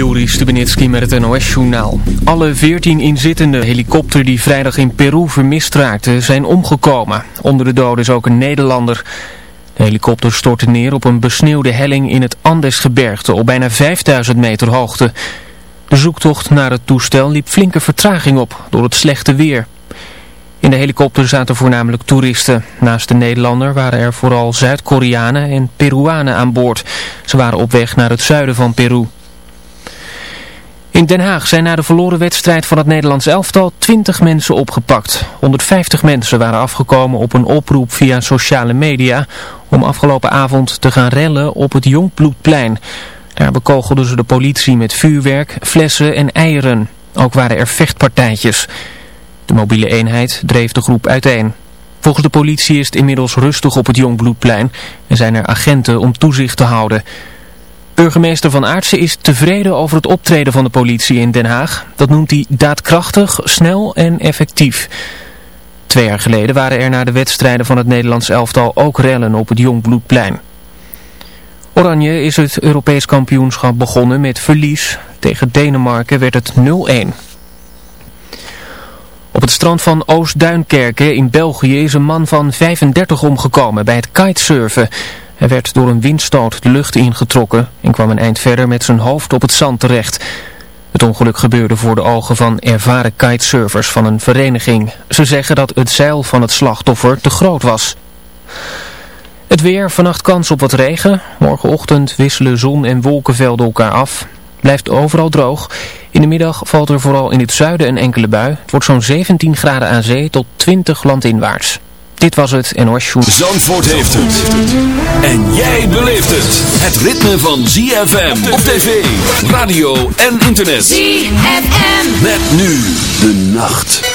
Juri Stubenitski met het NOS-journaal. Alle 14 inzittende helikopter die vrijdag in Peru vermist raakten zijn omgekomen. Onder de doden is ook een Nederlander. De helikopter stortte neer op een besneeuwde helling in het Andesgebergte op bijna 5000 meter hoogte. De zoektocht naar het toestel liep flinke vertraging op door het slechte weer. In de helikopter zaten voornamelijk toeristen. Naast de Nederlander waren er vooral Zuid-Koreanen en Peruanen aan boord. Ze waren op weg naar het zuiden van Peru. In Den Haag zijn na de verloren wedstrijd van het Nederlands elftal 20 mensen opgepakt. 150 mensen waren afgekomen op een oproep via sociale media om afgelopen avond te gaan rellen op het Jongbloedplein. Daar bekogelden ze de politie met vuurwerk, flessen en eieren. Ook waren er vechtpartijtjes. De mobiele eenheid dreef de groep uiteen. Volgens de politie is het inmiddels rustig op het Jongbloedplein en zijn er agenten om toezicht te houden. Burgemeester Van Aartsen is tevreden over het optreden van de politie in Den Haag. Dat noemt hij daadkrachtig, snel en effectief. Twee jaar geleden waren er na de wedstrijden van het Nederlands elftal ook rellen op het Jongbloedplein. Oranje is het Europees kampioenschap begonnen met verlies. Tegen Denemarken werd het 0-1. Op het strand van Oost-Duinkerke in België is een man van 35 omgekomen bij het kitesurfen. Hij werd door een windstoot de lucht ingetrokken en kwam een eind verder met zijn hoofd op het zand terecht. Het ongeluk gebeurde voor de ogen van ervaren kitesurfers van een vereniging. Ze zeggen dat het zeil van het slachtoffer te groot was. Het weer, vannacht kans op wat regen. Morgenochtend wisselen zon en wolkenvelden elkaar af. Blijft overal droog. In de middag valt er vooral in het zuiden een enkele bui. Het wordt zo'n 17 graden aan zee tot 20 landinwaarts. Dit was het NOS Show. Zandvoort heeft het. En jij beleeft het. Het ritme van ZFM op tv, radio en internet. ZFM. Met nu de nacht.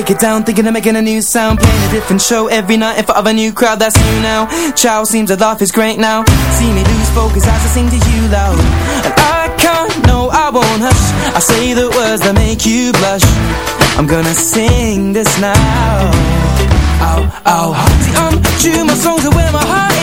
Break it down, thinking of making a new sound Playing a different show every night in front of a new crowd, that's you now. Chow seems to laugh is great now. See me lose focus as I sing to you loud. And I can't, no I won't hush. I say the words that make you blush. I'm gonna sing this now. Ow, ow See, I'm true, my songs are where my heart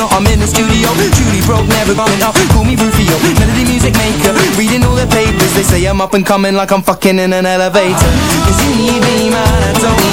I'm I'm in the studio. Truly broke never bumming up. Call me Rufio Melody music maker. Reading all the papers. They say I'm up and coming Like I'm fucking in an elevator. Cause you need me man I don't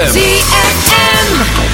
ZFM.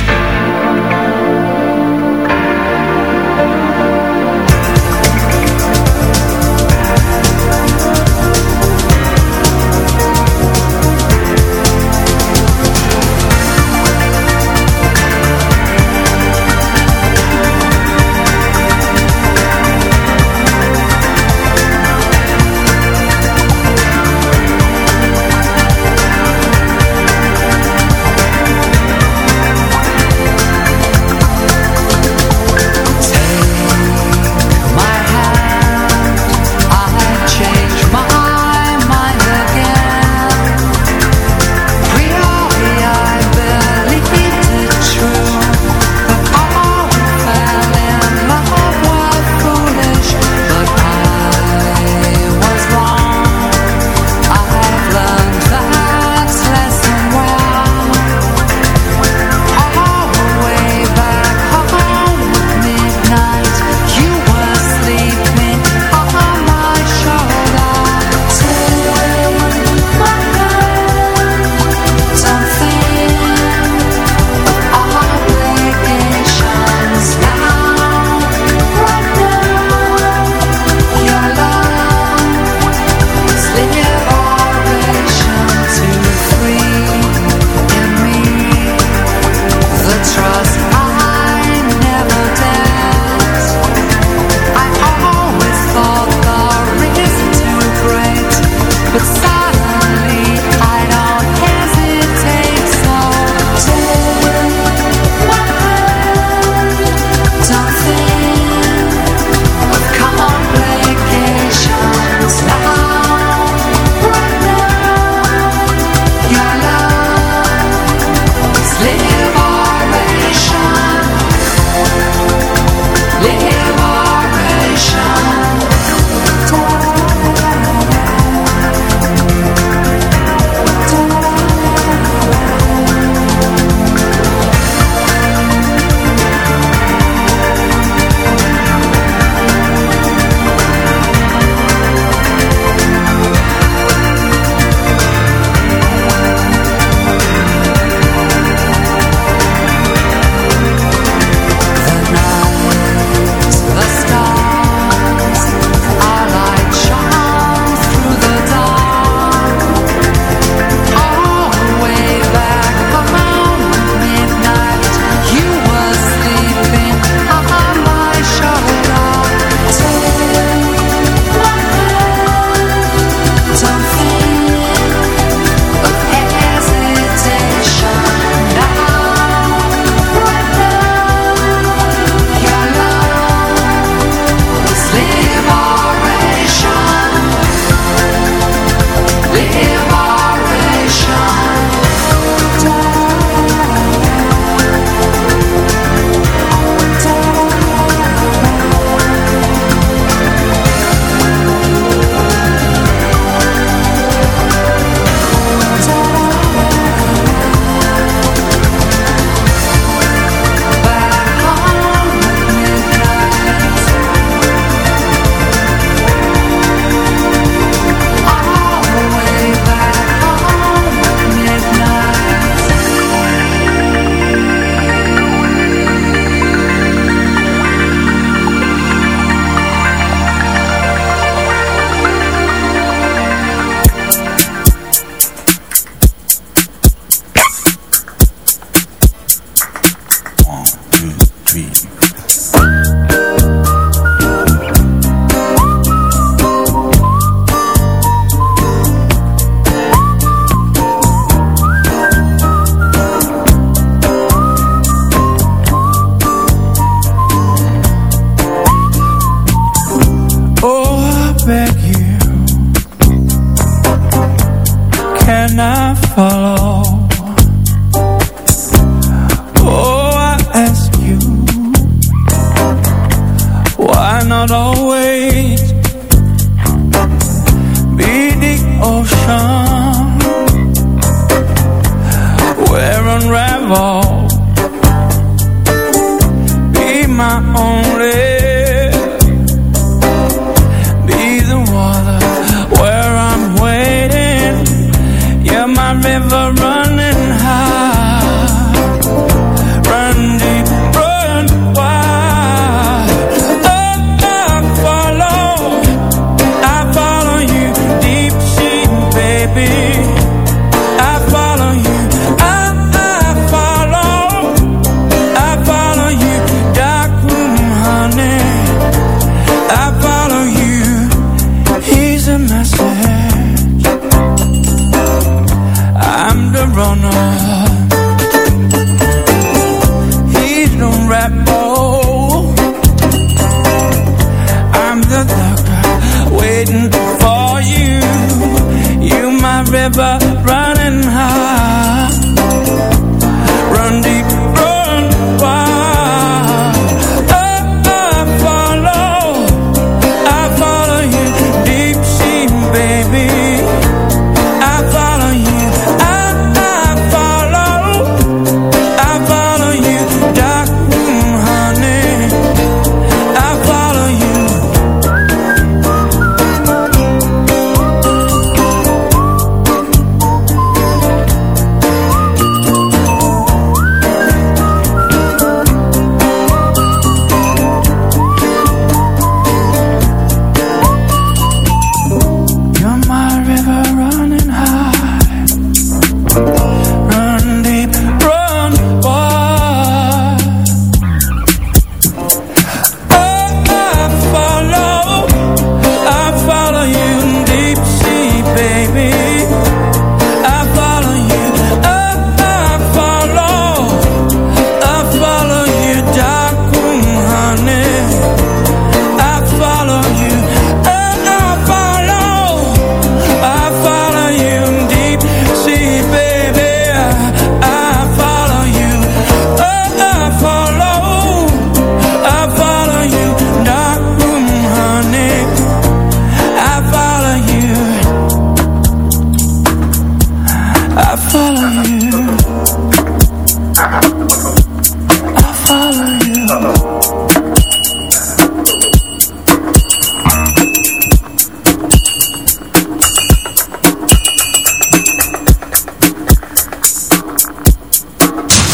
waiting for you. You my river running high. Run deep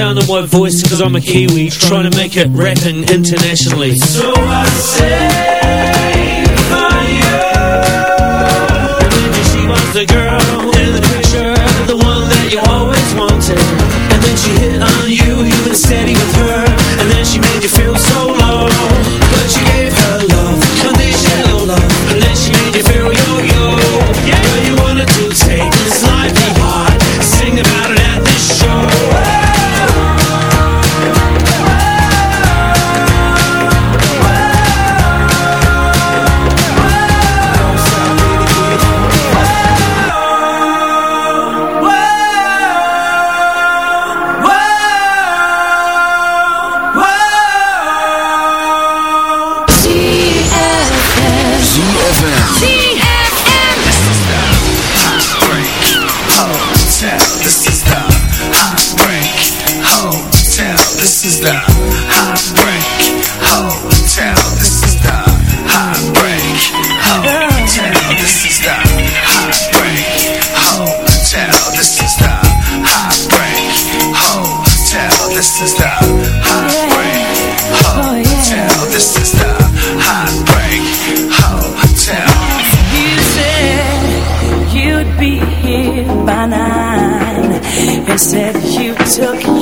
sound of my voice because I'm a Kiwi Trying to make it rapping internationally. So I say for you. And she wants a girl said you took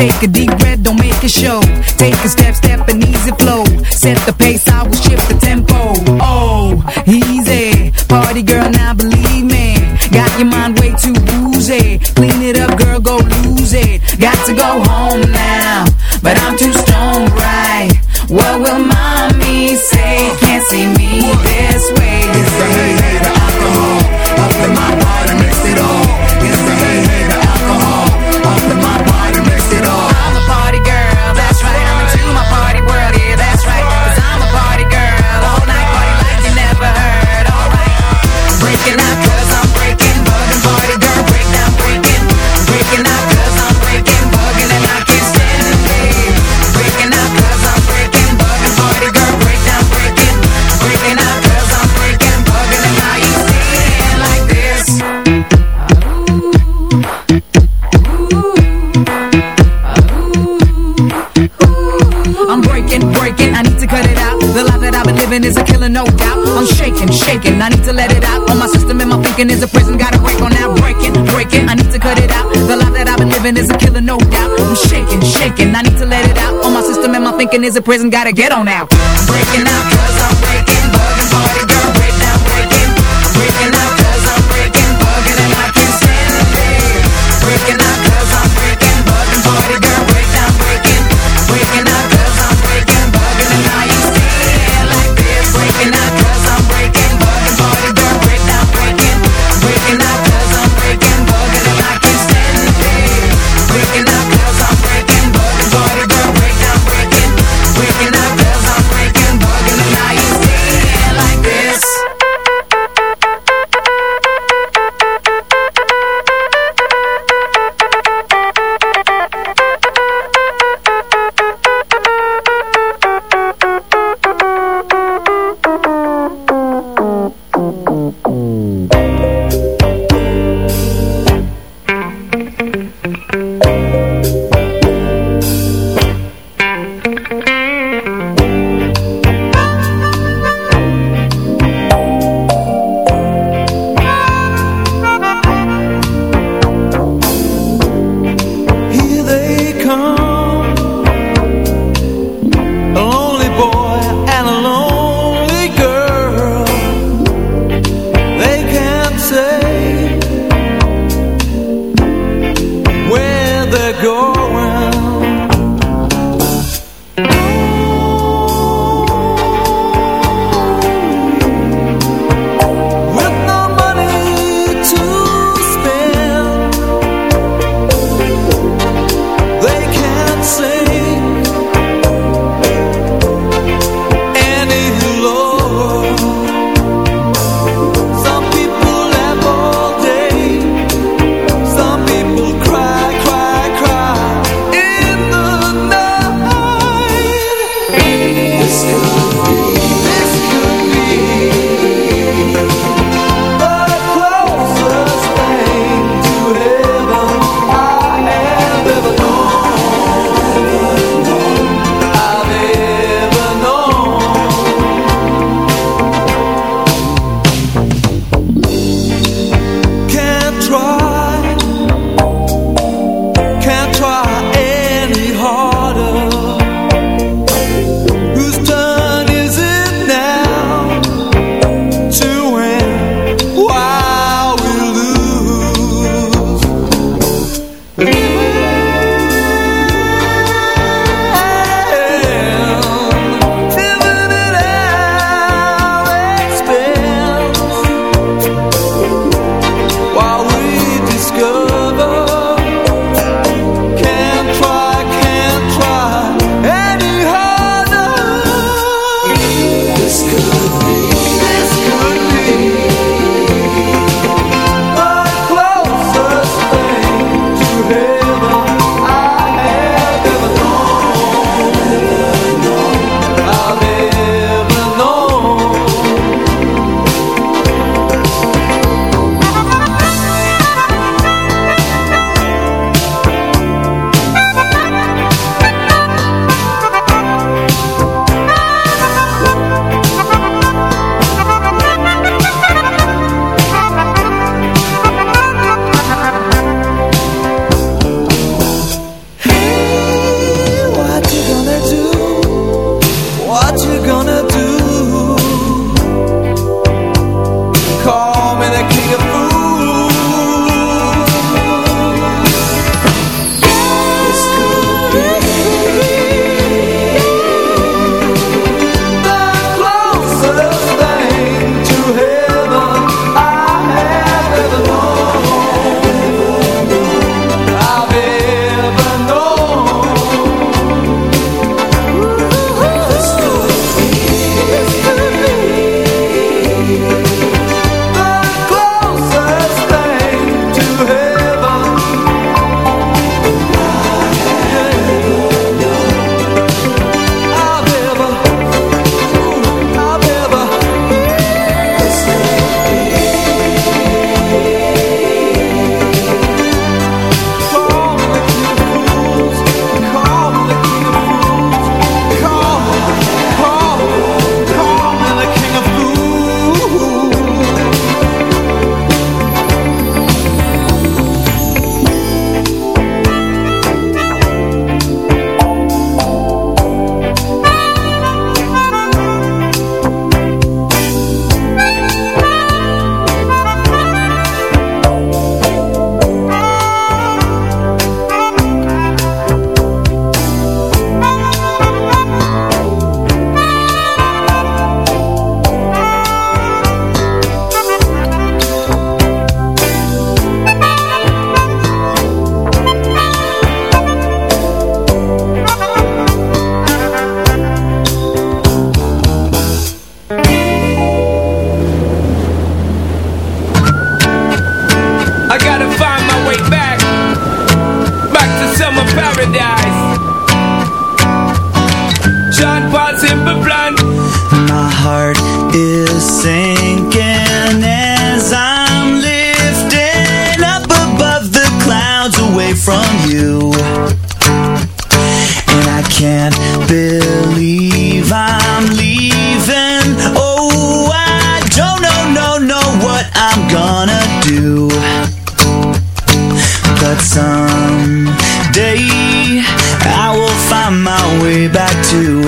Take a deep breath, don't make a show. Take a step, step and easy flow. Set the pace, I will shift the tempo. Oh, easy. Party girl, need to let it out. All my system and my thinking is a prison. Gotta break on that. Break it, break it. I need to cut it out. The life that I've been living is a killer, no doubt. I'm shaking, shaking. I need to let it out. All my system and my thinking is a prison. Gotta get on out. Breaking out. Cause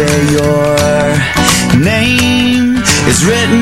where your name is written.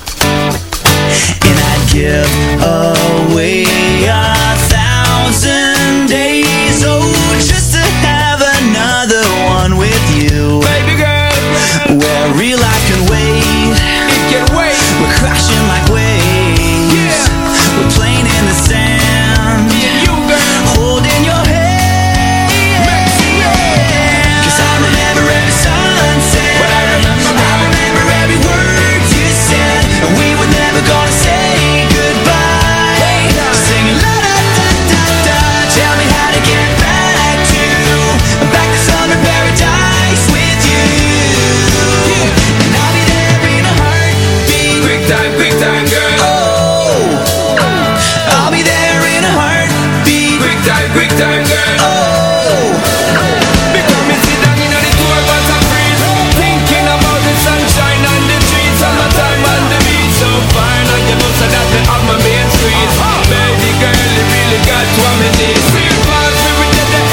Uh-huh. Baby girl, you really got what need we will get there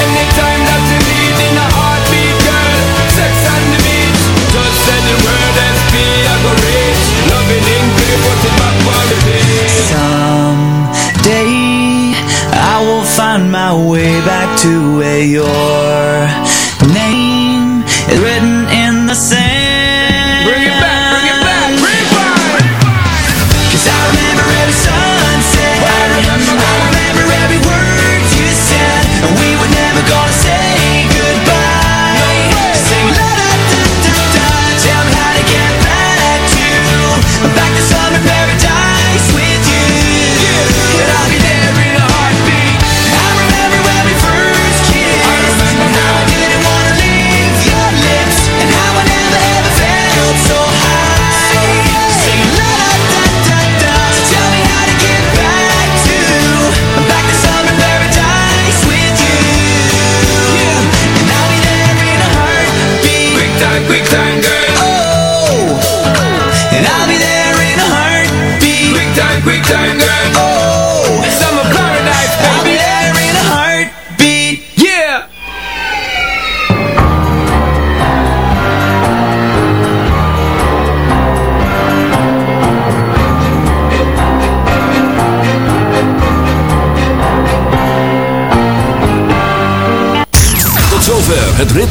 that you need In a heartbeat, girl, sex on the beach. Just say the word back Someday I will find my way back to where your name is written in the sand.